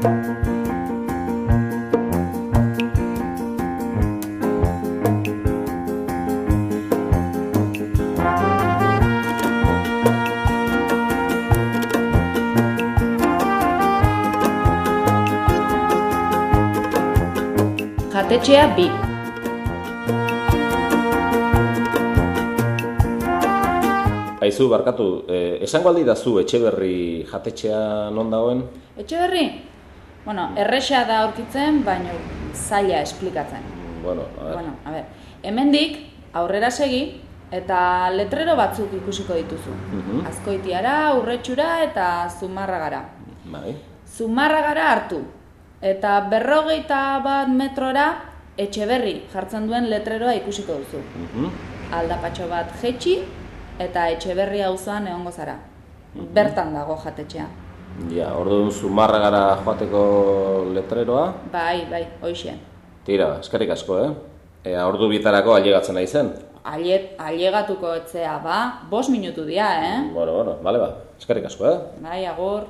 Jatetxea bi. Aizu, barkatu, eh, esango aldi da zu etxe berri jatetxea non dagoen? Etxe berri? Bueno, erresa da aurkitzen, baina zaila esplikatzen. Bueno, a ver. Bueno, a ber, hemendik aurrera segi eta letrero batzuk ikusiko dituzu. Mhm. Azkoitiara, urretxura eta zumarragara. Bai. Zumarragara hartu. Eta berrogeita bat metrora etxe berri jartzen duen letreroa ikusiko duzu. Mhm. Aldapatxo bat jetxi eta etxe berri auzoan egongo zara. Bertan dago jatetxea. Ja, orduan zumarragara joateko letreroa. Bai, bai, hoxe. Tira, eskerrik asko, eh? Ea, ordu bitarako ailegatzen nahi zen. Aile, ailegatuko etzea ba, bos minutu dira, eh? Bueno, bueno, bale ba, eskerrik asko, eh? Bai, agur.